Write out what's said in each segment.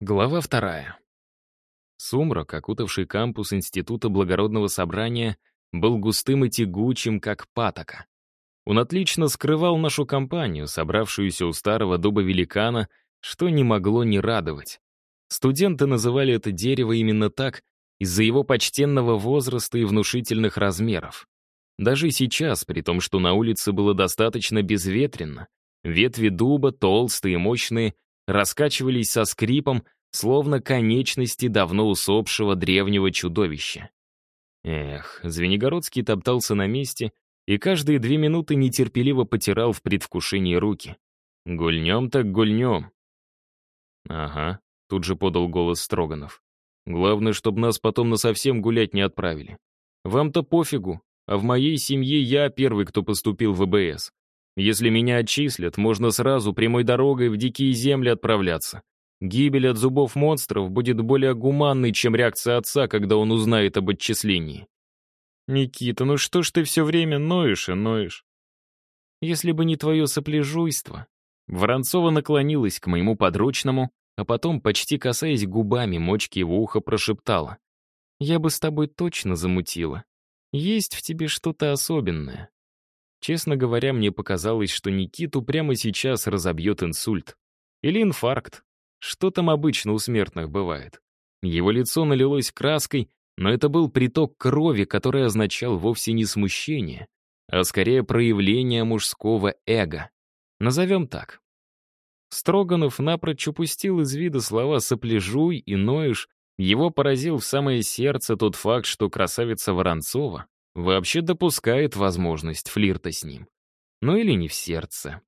Глава вторая. Сумрак, окутавший кампус Института Благородного Собрания, был густым и тягучим, как патока. Он отлично скрывал нашу компанию, собравшуюся у старого дуба великана, что не могло не радовать. Студенты называли это дерево именно так из-за его почтенного возраста и внушительных размеров. Даже сейчас, при том, что на улице было достаточно безветренно, ветви дуба, толстые и мощные, раскачивались со скрипом, словно конечности давно усопшего древнего чудовища. Эх, Звенигородский топтался на месте и каждые две минуты нетерпеливо потирал в предвкушении руки. «Гульнем так гульнем». «Ага», — тут же подал голос Строганов. «Главное, чтобы нас потом насовсем гулять не отправили. Вам-то пофигу, а в моей семье я первый, кто поступил в ВБС. Если меня отчислят, можно сразу прямой дорогой в дикие земли отправляться. Гибель от зубов монстров будет более гуманной, чем реакция отца, когда он узнает об отчислении. «Никита, ну что ж ты все время ноешь и ноешь?» «Если бы не твое сопляжуйство...» Воронцова наклонилась к моему подручному, а потом, почти касаясь губами мочки его уха, прошептала. «Я бы с тобой точно замутила. Есть в тебе что-то особенное. Честно говоря, мне показалось, что Никиту прямо сейчас разобьет инсульт. Или инфаркт. Что там обычно у смертных бывает? Его лицо налилось краской, но это был приток крови, который означал вовсе не смущение, а скорее проявление мужского эго. Назовем так. Строганов напрочь упустил из вида слова «сопляжуй» и «ноешь», его поразил в самое сердце тот факт, что красавица Воронцова вообще допускает возможность флирта с ним. Ну или не в сердце.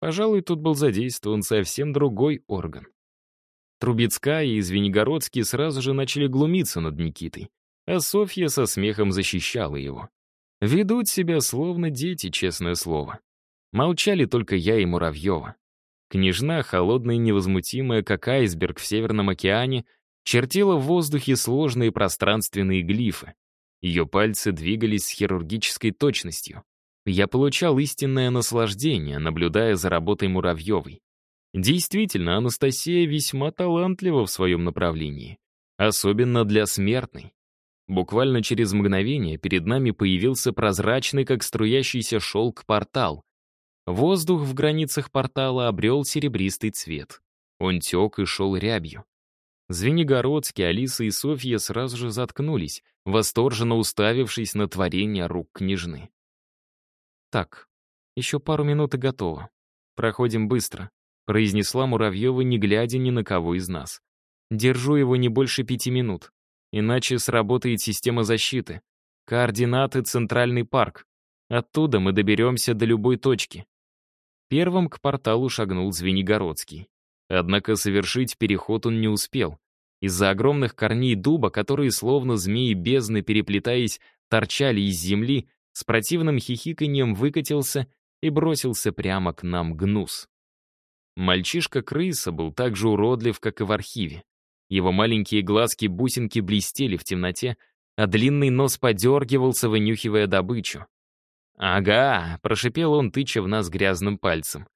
Пожалуй, тут был задействован совсем другой орган. Трубецкая и Звенигородский сразу же начали глумиться над Никитой, а Софья со смехом защищала его. Ведут себя словно дети, честное слово. Молчали только я и Муравьева. Княжна, холодная и невозмутимая, как айсберг в Северном океане, чертила в воздухе сложные пространственные глифы, ее пальцы двигались с хирургической точностью. Я получал истинное наслаждение, наблюдая за работой Муравьевой. Действительно, Анастасия весьма талантлива в своем направлении. Особенно для смертной. Буквально через мгновение перед нами появился прозрачный, как струящийся шелк, портал. Воздух в границах портала обрел серебристый цвет. Он тек и шел рябью. Звенигородский, Алиса и Софья сразу же заткнулись, восторженно уставившись на творение рук княжны. «Так, еще пару минут и готово. Проходим быстро», — произнесла Муравьева, не глядя ни на кого из нас. «Держу его не больше пяти минут, иначе сработает система защиты. Координаты — Центральный парк. Оттуда мы доберемся до любой точки». Первым к порталу шагнул Звенигородский. Однако совершить переход он не успел. Из-за огромных корней дуба, которые словно змеи бездны переплетаясь, торчали из земли, с противным хихиканьем выкатился и бросился прямо к нам гнус. Мальчишка-крыса был так же уродлив, как и в архиве. Его маленькие глазки-бусинки блестели в темноте, а длинный нос подергивался, вынюхивая добычу. «Ага», — прошипел он, тыча в нас грязным пальцем.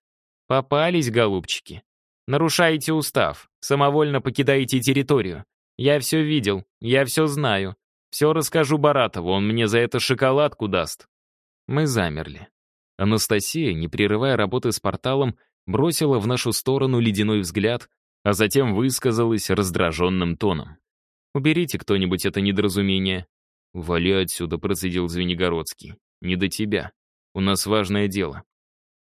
«Попались, голубчики. Нарушаете устав, самовольно покидаете территорию. Я все видел, я все знаю. Все расскажу Баратову, он мне за это шоколадку даст». Мы замерли. Анастасия, не прерывая работы с порталом, бросила в нашу сторону ледяной взгляд, а затем высказалась раздраженным тоном. «Уберите кто-нибудь это недоразумение». «Вали отсюда», — процедил Звенигородский. «Не до тебя. У нас важное дело».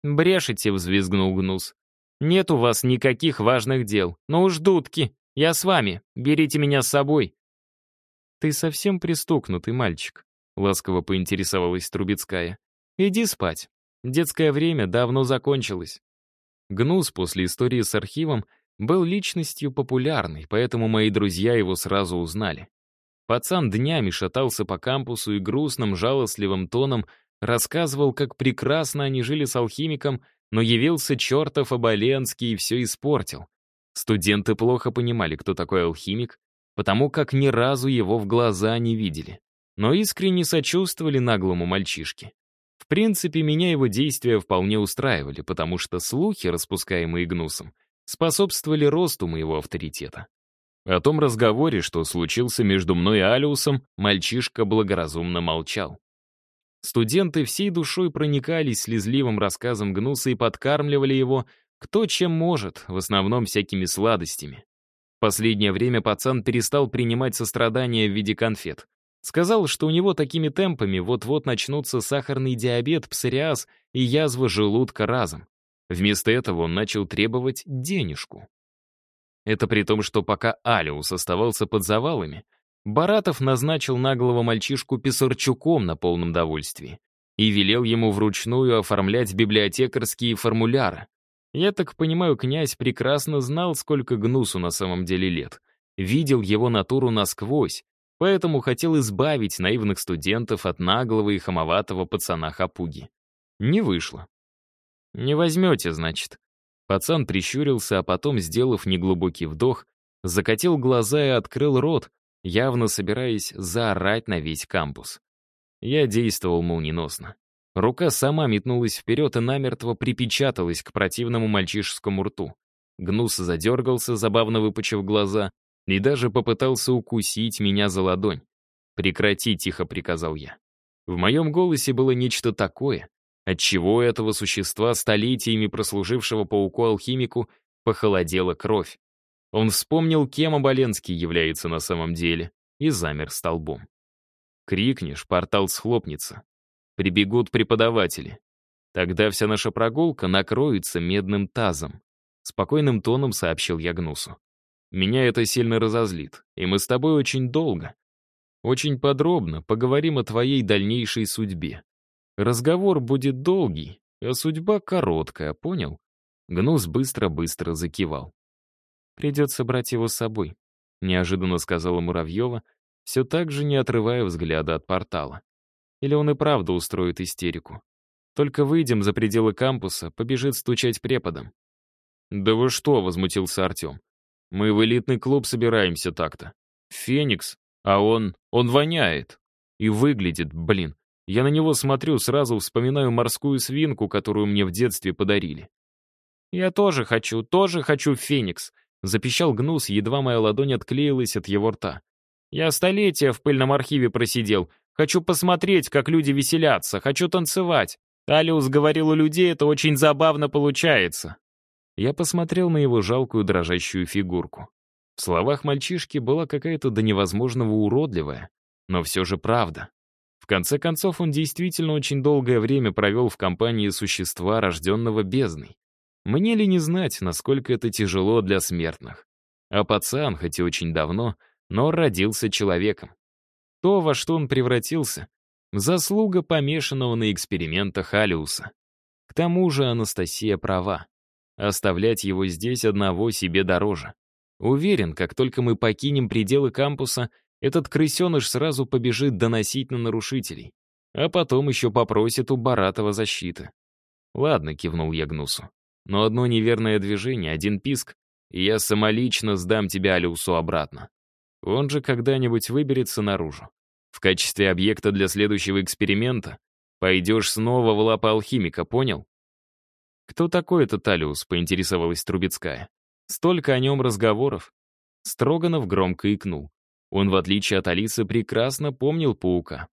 «Брешете», — взвизгнул Гнус. Нет у вас никаких важных дел. Ну уж, дудки, я с вами. Берите меня с собой». «Ты совсем пристукнутый мальчик», — ласково поинтересовалась Трубецкая. «Иди спать. Детское время давно закончилось». Гнус после истории с архивом был личностью популярной, поэтому мои друзья его сразу узнали. Пацан днями шатался по кампусу и грустным, жалостливым тоном рассказывал, как прекрасно они жили с алхимиком но явился чертов Оболенский и все испортил. Студенты плохо понимали, кто такой алхимик, потому как ни разу его в глаза не видели, но искренне сочувствовали наглому мальчишке. В принципе, меня его действия вполне устраивали, потому что слухи, распускаемые Гнусом, способствовали росту моего авторитета. О том разговоре, что случился между мной и Алиусом, мальчишка благоразумно молчал. Студенты всей душой проникались слезливым рассказом Гнуса и подкармливали его, кто чем может, в основном всякими сладостями. Последнее время пацан перестал принимать сострадания в виде конфет. Сказал, что у него такими темпами вот-вот начнутся сахарный диабет, псориаз и язва желудка разом. Вместо этого он начал требовать денежку. Это при том, что пока Алиус оставался под завалами, Баратов назначил наглого мальчишку Писарчуком на полном довольствии и велел ему вручную оформлять библиотекарские формуляры. Я так понимаю, князь прекрасно знал, сколько Гнусу на самом деле лет, видел его натуру насквозь, поэтому хотел избавить наивных студентов от наглого и хамоватого пацана Хапуги. Не вышло. «Не возьмете, значит», Пацан прищурился, а потом, сделав неглубокий вдох, закатил глаза и открыл рот, явно собираясь заорать на весь кампус. Я действовал молниеносно. Рука сама метнулась вперед и намертво припечаталась к противному мальчишескому рту. Гнус задергался, забавно выпучив глаза, и даже попытался укусить меня за ладонь. «Прекрати», — тихо приказал я. В моем голосе было нечто такое, Отчего этого существа, столетиями прослужившего пауку-алхимику, похолодела кровь. Он вспомнил, кем Оболенский является на самом деле, и замер столбом. Крикнешь, портал схлопнется. Прибегут преподаватели. Тогда вся наша прогулка накроется медным тазом. Спокойным тоном сообщил я Гнусу. Меня это сильно разозлит, и мы с тобой очень долго, очень подробно поговорим о твоей дальнейшей судьбе. Разговор будет долгий, а судьба короткая, понял? Гнус быстро-быстро закивал. «Придется брать его с собой», — неожиданно сказала Муравьева, все так же не отрывая взгляда от портала. Или он и правда устроит истерику. Только выйдем за пределы кампуса, побежит стучать преподом. «Да вы что?» — возмутился Артем. «Мы в элитный клуб собираемся так-то. Феникс, а он... он воняет. И выглядит, блин, я на него смотрю, сразу вспоминаю морскую свинку, которую мне в детстве подарили. «Я тоже хочу, тоже хочу Феникс», — запищал Гнус, едва моя ладонь отклеилась от его рта. «Я столетия в пыльном архиве просидел. Хочу посмотреть, как люди веселятся, хочу танцевать. Алиус говорил, у людей это очень забавно получается». Я посмотрел на его жалкую дрожащую фигурку. В словах мальчишки была какая-то до невозможного уродливая, но все же правда. В конце концов, он действительно очень долгое время провел в компании существа, рожденного бездной. Мне ли не знать, насколько это тяжело для смертных? А пацан, хоть и очень давно, но родился человеком. То, во что он превратился, заслуга помешанного на экспериментах Алиуса. К тому же Анастасия права. Оставлять его здесь одного себе дороже. Уверен, как только мы покинем пределы кампуса — этот крысеныш сразу побежит доносить на нарушителей, а потом еще попросит у Баратова защиты. «Ладно», — кивнул я Гнусу. «Но одно неверное движение, один писк, и я самолично сдам тебя Алиусу обратно. Он же когда-нибудь выберется наружу. В качестве объекта для следующего эксперимента пойдешь снова в лапы алхимика, понял?» «Кто такой этот Алиус?» — поинтересовалась Трубецкая. «Столько о нем разговоров». Строганов громко икнул. Он, в отличие от Алисы, прекрасно помнил паука.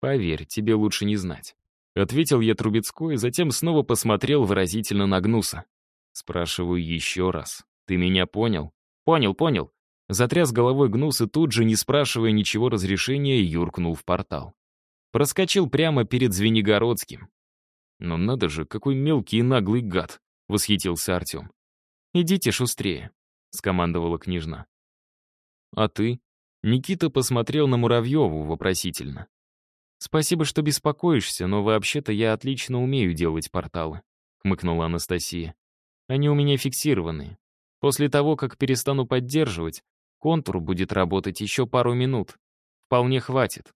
«Поверь, тебе лучше не знать», — ответил я Трубецкой, затем снова посмотрел выразительно на Гнуса. Спрашиваю еще раз. «Ты меня понял?» «Понял, понял». Затряс головой Гнус и тут же, не спрашивая ничего разрешения, юркнул в портал. Проскочил прямо перед Звенигородским. «Ну надо же, какой мелкий и наглый гад!» — восхитился Артем. «Идите шустрее», — скомандовала княжна. «А ты?» Никита посмотрел на Муравьеву вопросительно. «Спасибо, что беспокоишься, но вообще-то я отлично умею делать порталы», — хмыкнула Анастасия. «Они у меня фиксированные. После того, как перестану поддерживать, контур будет работать еще пару минут. Вполне хватит.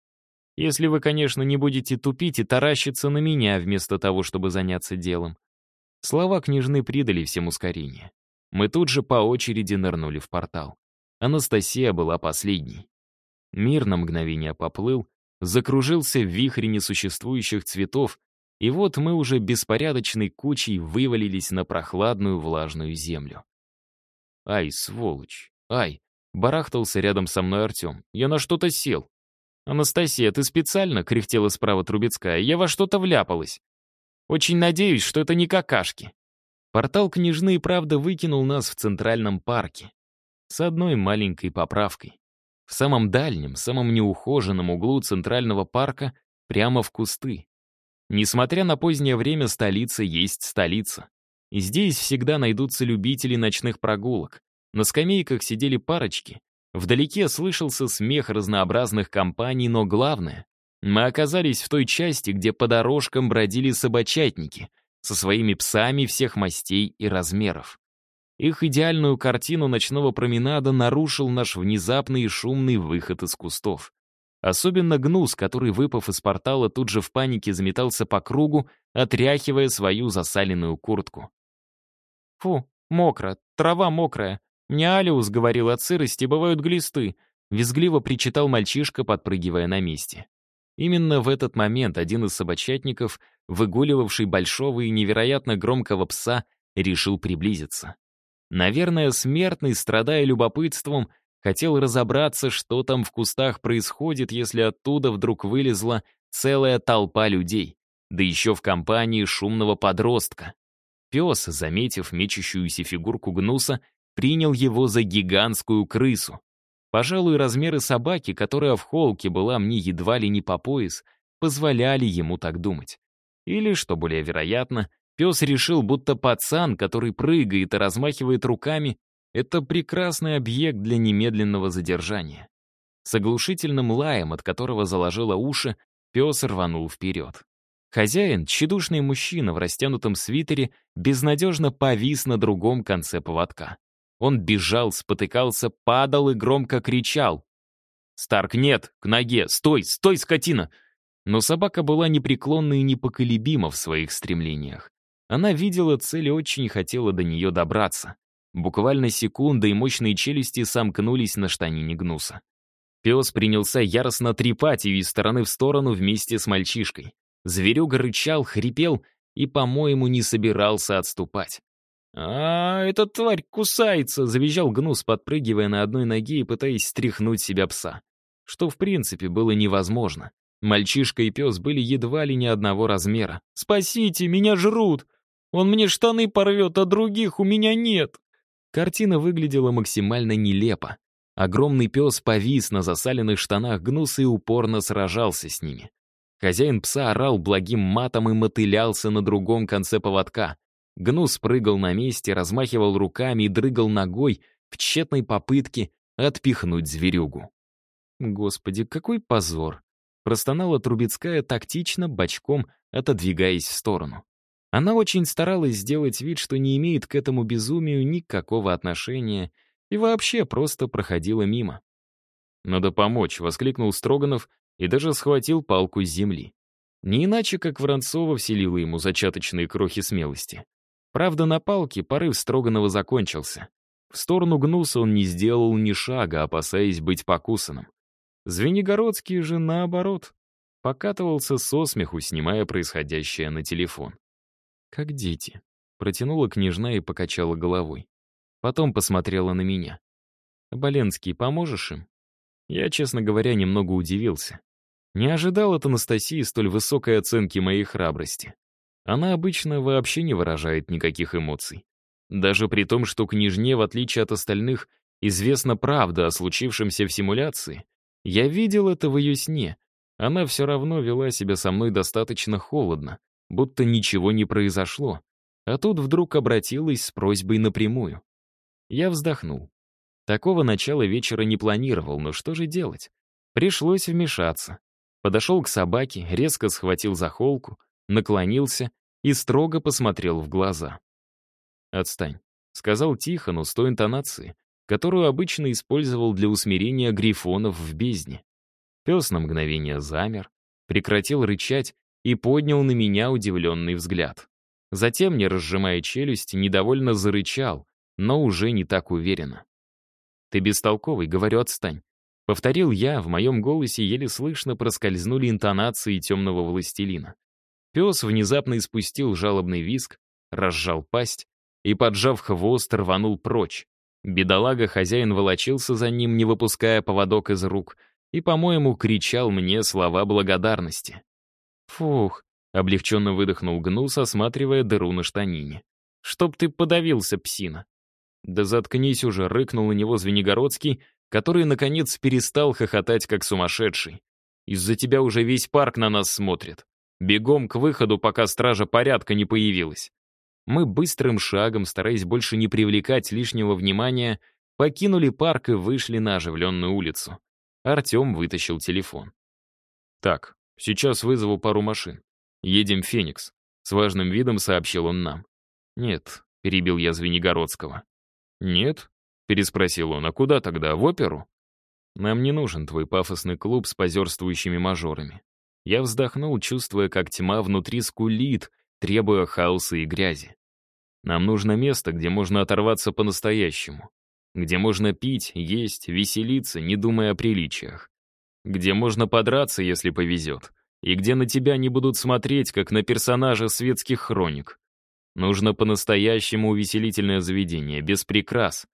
Если вы, конечно, не будете тупить и таращиться на меня вместо того, чтобы заняться делом». Слова княжны придали всем ускорение. Мы тут же по очереди нырнули в портал. Анастасия была последней. Мир на мгновение поплыл, закружился в вихре несуществующих цветов, и вот мы уже беспорядочной кучей вывалились на прохладную влажную землю. «Ай, сволочь! Ай!» — барахтался рядом со мной Артем. «Я на что-то сел». «Анастасия, ты специально?» — кряхтела справа Трубецкая. «Я во что-то вляпалась. Очень надеюсь, что это не какашки». Портал княжны правда выкинул нас в Центральном парке. С одной маленькой поправкой. В самом дальнем, самом неухоженном углу Центрального парка прямо в кусты. Несмотря на позднее время, столица есть столица. И здесь всегда найдутся любители ночных прогулок. На скамейках сидели парочки. Вдалеке слышался смех разнообразных компаний, но главное, мы оказались в той части, где по дорожкам бродили собачатники со своими псами всех мастей и размеров. Их идеальную картину ночного променада нарушил наш внезапный и шумный выход из кустов. Особенно гнус, который, выпав из портала, тут же в панике заметался по кругу, отряхивая свою засаленную куртку. «Фу, мокро, трава мокрая. Мне Алиус говорил от сырости, бывают глисты», — визгливо причитал мальчишка, подпрыгивая на месте. Именно в этот момент один из собачатников, выгуливавший большого и невероятно громкого пса, решил приблизиться. Наверное, смертный, страдая любопытством, хотел разобраться, что там в кустах происходит, если оттуда вдруг вылезла целая толпа людей, да еще в компании шумного подростка. Пес, заметив мечущуюся фигурку гнуса, принял его за гигантскую крысу. Пожалуй, размеры собаки, которая в холке была мне едва ли не по пояс, позволяли ему так думать. Или, что более вероятно, пес решил, будто пацан, который прыгает и размахивает руками, это прекрасный объект для немедленного задержания. С оглушительным лаем, от которого заложило уши, пес рванул вперед. Хозяин, тщедушный мужчина в растянутом свитере, безнадежно повис на другом конце поводка. Он бежал, спотыкался, падал и громко кричал. «Старк, нет! К ноге! Стой! Стой, скотина!» Но собака была непреклонна и непоколебима в своих стремлениях. Она видела цель и очень хотела до нее добраться. Буквально секунда, и мощные челюсти сомкнулись на штанине гнуса. Пес принялся яростно трепать ее из стороны в сторону вместе с мальчишкой. Зверюга рычал, хрипел и, по-моему, не собирался отступать. «А, эта тварь кусается!» — завизжал Гнус, подпрыгивая на одной ноге и пытаясь стряхнуть себя пса. Что, в принципе, было невозможно. Мальчишка и пес были едва ли не одного размера. «Спасите, меня жрут! Он мне штаны порвет, а других у меня нет!» Картина выглядела максимально нелепо. Огромный пес повис на засаленных штанах Гнуса и упорно сражался с ними. Хозяин пса орал благим матом и мотылялся на другом конце поводка. Гнус прыгал на месте, размахивал руками и дрыгал ногой в тщетной попытке отпихнуть зверюгу. Господи, какой позор! Простонала Трубецкая тактично, бочком, отодвигаясь в сторону. Она очень старалась сделать вид, что не имеет к этому безумию никакого отношения и вообще просто проходила мимо. «Надо помочь», — воскликнул Строганов и даже схватил палку с земли. Не иначе, как Воронцова вселила ему зачаточные крохи смелости. Правда, на палке порыв Строганова закончился. В сторону Гнуса он не сделал ни шага, опасаясь быть покусанным. Звенигородский же, наоборот, покатывался со смеху, снимая происходящее на телефон. «Как дети», — протянула княжна и покачала головой. Потом посмотрела на меня. «Боленский, поможешь им?» Я, честно говоря, немного удивился. Не ожидал от Анастасии столь высокой оценки моей храбрости. Она обычно вообще не выражает никаких эмоций. Даже при том, что княжне, в отличие от остальных, известна правда о случившемся в симуляции, я видел это в ее сне. Она все равно вела себя со мной достаточно холодно, будто ничего не произошло. А тут вдруг обратилась с просьбой напрямую. Я вздохнул. Такого начала вечера не планировал, но что же делать? Пришлось вмешаться. Подошел к собаке, резко схватил за холку, наклонился и строго посмотрел в глаза. «Отстань», — сказал тихо, но с той интонацией, которую обычно использовал для усмирения грифонов в бездне. Пес на мгновение замер, прекратил рычать и поднял на меня удивленный взгляд. Затем, не разжимая челюсть, недовольно зарычал, но уже не так уверенно. «Ты бестолковый, говорю, отстань». Повторил я, в моем голосе еле слышно проскользнули интонации темного властелина. Пес внезапно испустил жалобный визг, разжал пасть и, поджав хвост, рванул прочь. Бедолага-хозяин волочился за ним, не выпуская поводок из рук, и, по-моему, кричал мне слова благодарности. «Фух», — облегченно выдохнул Гнус, осматривая дыру на штанине. «Чтоб ты подавился, псина!» «Да заткнись уже!» — рыкнул на него Звенигородский, который, наконец, перестал хохотать, как сумасшедший. «Из-за тебя уже весь парк на нас смотрит. Бегом к выходу, пока стража порядка не появилась». Мы быстрым шагом, стараясь больше не привлекать лишнего внимания, покинули парк и вышли на оживленную улицу. Артем вытащил телефон. «Так, сейчас вызову пару машин. Едем в Феникс», — с важным видом сообщил он нам. «Нет», — перебил я Звенигородского. «Нет?» — переспросил он. «А куда тогда? В оперу?» «Нам не нужен твой пафосный клуб с позерствующими мажорами». Я вздохнул, чувствуя, как тьма внутри скулит, требуя хаоса и грязи. Нам нужно место, где можно оторваться по-настоящему. Где можно пить, есть, веселиться, не думая о приличиях. Где можно подраться, если повезет. И где на тебя не будут смотреть, как на персонажа светских хроник. Нужно по-настоящему увеселительное заведение, без прикрас.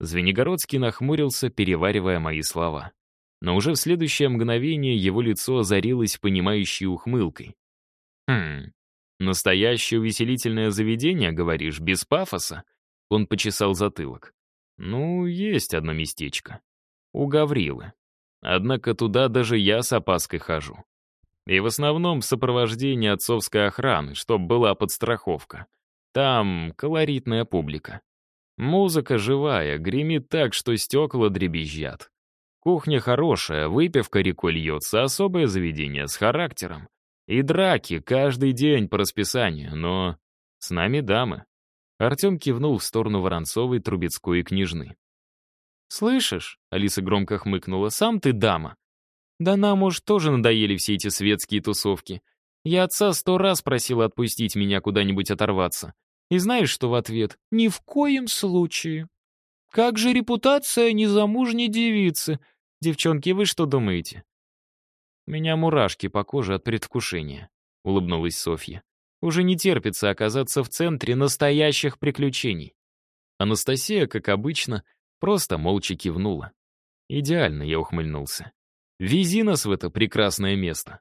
Звенигородский нахмурился, переваривая мои слова. Но уже в следующее мгновение его лицо озарилось понимающей ухмылкой. «Хм, настоящее увеселительное заведение, говоришь, без пафоса?» Он почесал затылок. «Ну, есть одно местечко. У Гаврилы. Однако туда даже я с опаской хожу. И в основном в сопровождении отцовской охраны, чтоб была подстраховка. Там колоритная публика. Музыка живая, гремит так, что стекла дребезжат. Кухня хорошая, выпивка рекой льется, особое заведение с характером. И драки каждый день по расписанию, но с нами дамы. Артем кивнул в сторону Воронцовой, Трубецкой и Княжны. «Слышишь?» — Алиса громко хмыкнула. «Сам ты дама. Да нам, может, тоже надоели все эти светские тусовки. Я отца сто раз просила отпустить меня куда-нибудь оторваться. И знаешь, что в ответ? Ни в коем случае. Как же репутация незамужней девицы? Девчонки, вы что думаете? Меня мурашки по коже от предвкушения, улыбнулась Софья. Уже не терпится оказаться в центре настоящих приключений. Анастасия, как обычно, просто молча кивнула. Идеально, я ухмыльнулся. Вези нас в это прекрасное место.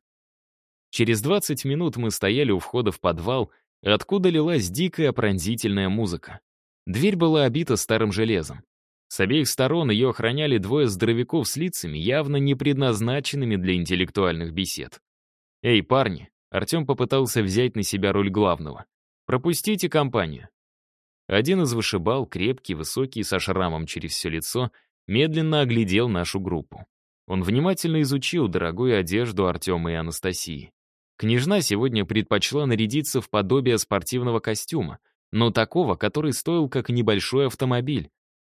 Через 20 минут мы стояли у входа в подвал, откуда лилась дикая пронзительная музыка. Дверь была обита старым железом. С обеих сторон ее охраняли двое здоровяков с лицами, явно не предназначенными для интеллектуальных бесед. «Эй, парни!» Артем попытался взять на себя роль главного. «Пропустите компанию». Один из вышибал, крепкий, высокий, со шрамом через все лицо, медленно оглядел нашу группу. Он внимательно изучил дорогую одежду Артема и Анастасии. Княжна сегодня предпочла нарядиться в подобие спортивного костюма, но такого, который стоил как небольшой автомобиль.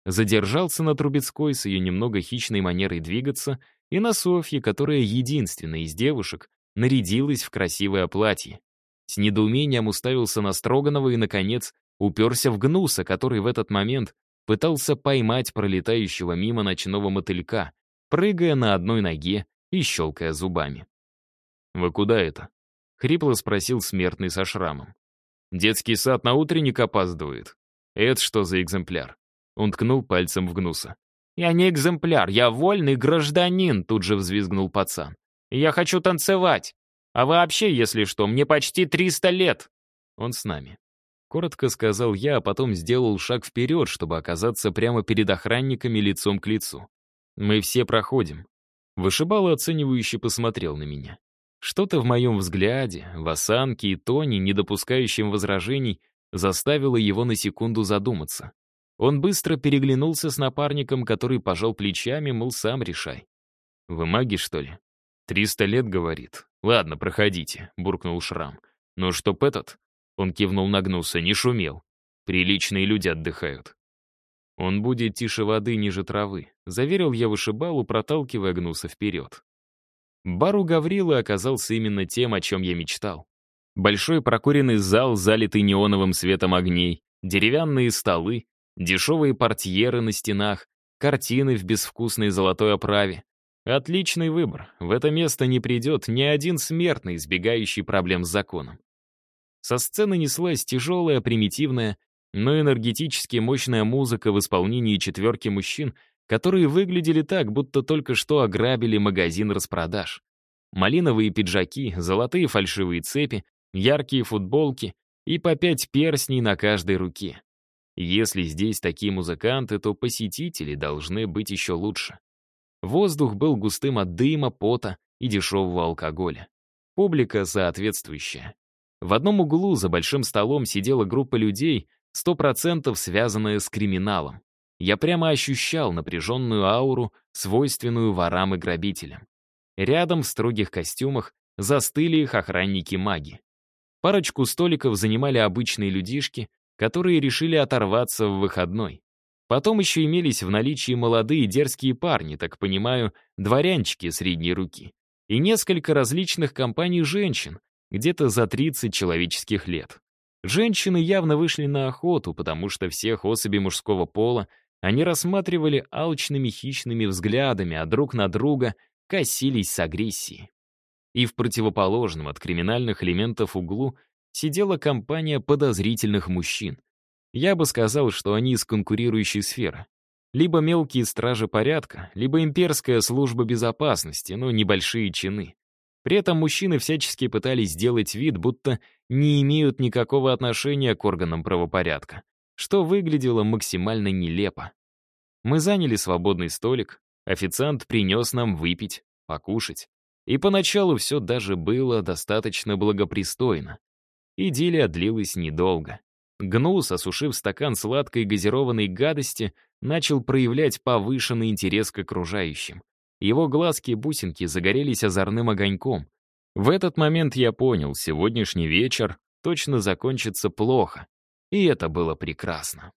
Задержался на Трубецкой с ее немного хищной манерой двигаться, и на Софье, которая единственная из девушек, нарядилась в красивое платье. С недоумением уставился на Строганова и, наконец, уперся в Гнуса, который в этот момент пытался поймать пролетающего мимо ночного мотылька, прыгая на одной ноге и щелкая зубами. «Вы куда это?» — хрипло спросил смертный со шрамом. «Детский сад на утренник опаздывает. Это что за экземпляр?» Он ткнул пальцем в гнуса. «Я не экземпляр, я вольный гражданин», — тут же взвизгнул пацан. «Я хочу танцевать. А вообще, если что, мне почти 300 лет». Он с нами. Коротко сказал я, а потом сделал шаг вперед, чтобы оказаться прямо перед охранниками лицом к лицу. Мы все проходим. Вышибало оценивающе посмотрел на меня. Что-то в моем взгляде, в осанке и тоне, не допускающем возражений, заставило его на секунду задуматься. Он быстро переглянулся с напарником, который пожал плечами, мол, сам решай. «Вы маги, что ли?» «Триста лет, — говорит. Ладно, проходите», — буркнул Шрам. «Но чтоб этот...» — он кивнул нагнулся, не шумел. «Приличные люди отдыхают. «Он будет тише воды, ниже травы», — заверил я вышибалу, проталкивая гнуса вперед. Бар у Гаврилы оказался именно тем, о чем я мечтал. Большой прокуренный зал, залитый неоновым светом огней, деревянные столы, дешевые портьеры на стенах, картины в безвкусной золотой оправе. Отличный выбор. В это место не придет ни один смертный, избегающий проблем с законом. Со сцены неслась тяжелая, примитивная, но энергетически мощная музыка в исполнении четверки мужчин, которые выглядели так, будто только что ограбили магазин распродаж. Малиновые пиджаки, золотые фальшивые цепи, яркие футболки и по пять перстней на каждой руке. Если здесь такие музыканты, то посетители должны быть еще лучше. Воздух был густым от дыма, пота и дешевого алкоголя. Публика соответствующая. В одном углу за большим столом сидела группа людей, сто процентов связанная с криминалом. Я прямо ощущал напряженную ауру, свойственную ворам и грабителям. Рядом в строгих костюмах застыли их охранники-маги. Парочку столиков занимали обычные людишки, которые решили оторваться в выходной. Потом еще имелись в наличии молодые дерзкие парни, так понимаю, дворянчики средней руки. И несколько различных компаний женщин, где-то за 30 человеческих лет. Женщины явно вышли на охоту, потому что всех особей мужского пола они рассматривали алчными хищными взглядами, а друг на друга косились с агрессией. И в противоположном от криминальных элементов углу сидела компания подозрительных мужчин, я бы сказал, что они из конкурирующей сферы. Либо мелкие стражи порядка, либо имперская служба безопасности, но небольшие чины. При этом мужчины всячески пытались сделать вид, будто не имеют никакого отношения к органам правопорядка, что выглядело максимально нелепо. Мы заняли свободный столик, официант принес нам выпить, покушать. И поначалу все даже было достаточно благопристойно. Идиллия длилась недолго. Гнус, осушив стакан сладкой газированной гадости, начал проявлять повышенный интерес к окружающим. Его глазки-бусинки загорелись озорным огоньком. В этот момент я понял, сегодняшний вечер точно закончится плохо. И это было прекрасно.